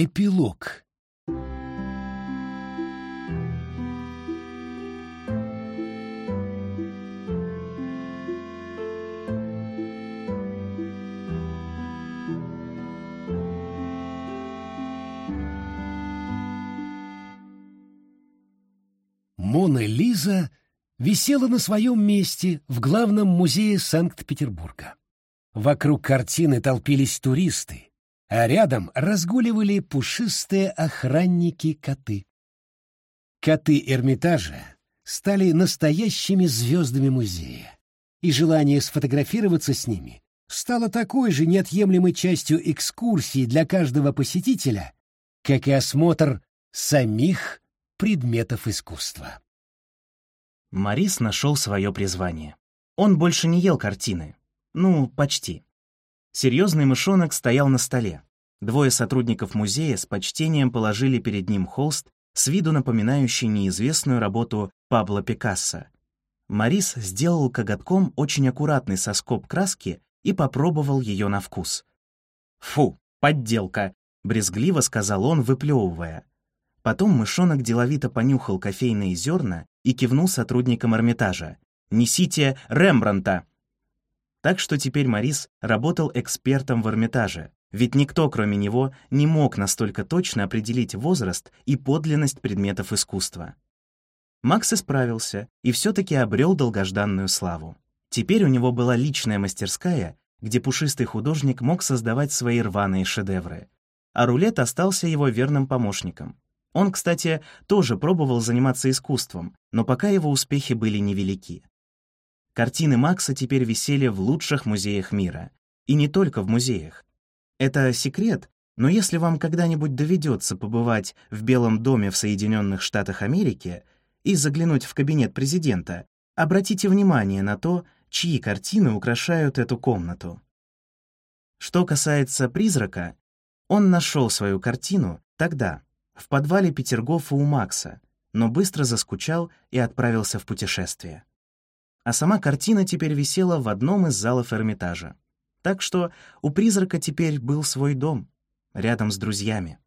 Эпилог Мона Лиза висела на своем месте в главном музее Санкт-Петербурга. Вокруг картины толпились туристы, а рядом разгуливали пушистые охранники-коты. Коты Эрмитажа стали настоящими звездами музея, и желание сфотографироваться с ними стало такой же неотъемлемой частью экскурсии для каждого посетителя, как и осмотр самих предметов искусства. Марис нашел свое призвание. Он больше не ел картины. Ну, почти. Серьезный мышонок стоял на столе. Двое сотрудников музея с почтением положили перед ним холст, с виду напоминающий неизвестную работу Пабло Пикассо. Марис сделал коготком очень аккуратный соскоб краски и попробовал ее на вкус. «Фу, подделка!» — брезгливо сказал он, выплевывая. Потом мышонок деловито понюхал кофейные зерна и кивнул сотрудникам Эрмитажа. «Несите Рембранта!» Так что теперь Морис работал экспертом в Эрмитаже, ведь никто, кроме него, не мог настолько точно определить возраст и подлинность предметов искусства. Макс исправился и все-таки обрел долгожданную славу. Теперь у него была личная мастерская, где пушистый художник мог создавать свои рваные шедевры, а рулет остался его верным помощником. Он, кстати, тоже пробовал заниматься искусством, но пока его успехи были невелики. Картины Макса теперь висели в лучших музеях мира. И не только в музеях. Это секрет, но если вам когда-нибудь доведется побывать в Белом доме в Соединенных Штатах Америки и заглянуть в кабинет президента, обратите внимание на то, чьи картины украшают эту комнату. Что касается «Призрака», он нашел свою картину тогда, в подвале Петергофа у Макса, но быстро заскучал и отправился в путешествие. А сама картина теперь висела в одном из залов Эрмитажа. Так что у призрака теперь был свой дом, рядом с друзьями.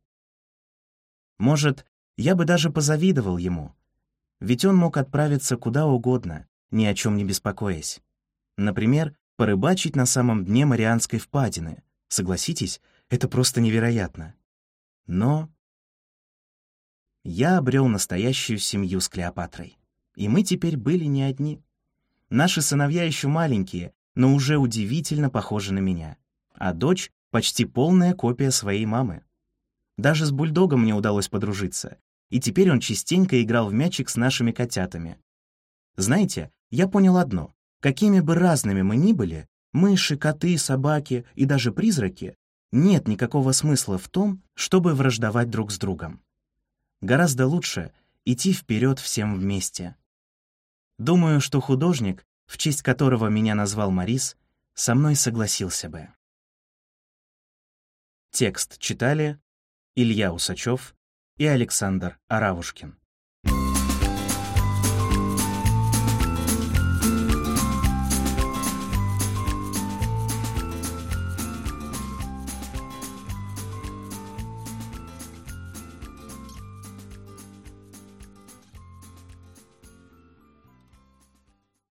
Может, я бы даже позавидовал ему, ведь он мог отправиться куда угодно, ни о чем не беспокоясь. Например, порыбачить на самом дне Марианской впадины. Согласитесь, это просто невероятно. Но я обрел настоящую семью с Клеопатрой. И мы теперь были не одни. Наши сыновья еще маленькие, но уже удивительно похожи на меня. А дочь — почти полная копия своей мамы. Даже с бульдогом мне удалось подружиться, и теперь он частенько играл в мячик с нашими котятами. Знаете, я понял одно. Какими бы разными мы ни были, мыши, коты, собаки и даже призраки, нет никакого смысла в том, чтобы враждовать друг с другом. Гораздо лучше идти вперед всем вместе. Думаю, что художник, в честь которого меня назвал Марис, со мной согласился бы. Текст читали Илья Усачев и Александр Аравушкин.